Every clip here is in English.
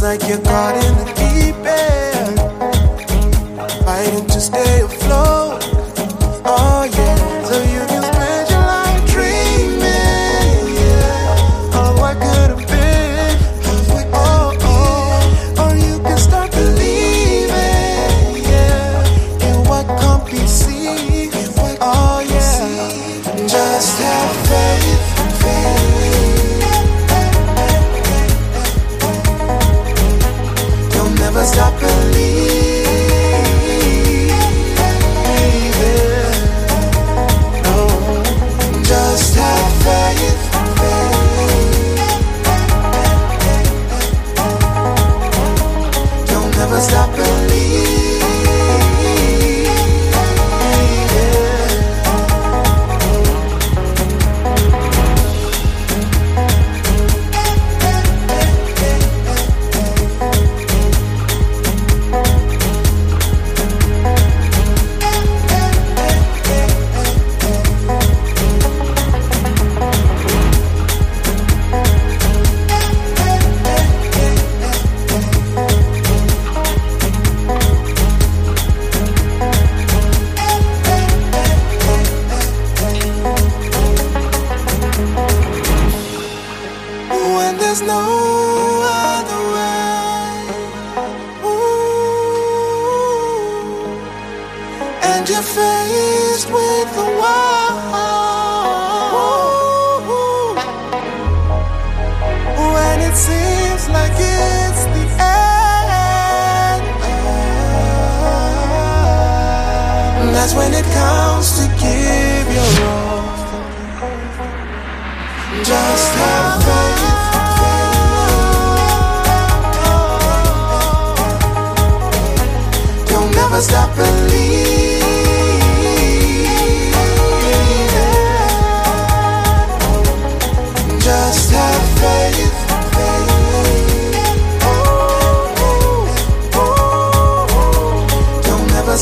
Like you're caught in the there's no other way. Ooh. And you're faced with the world. When it seems like it's the end, that's when it comes to give your all.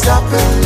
dropping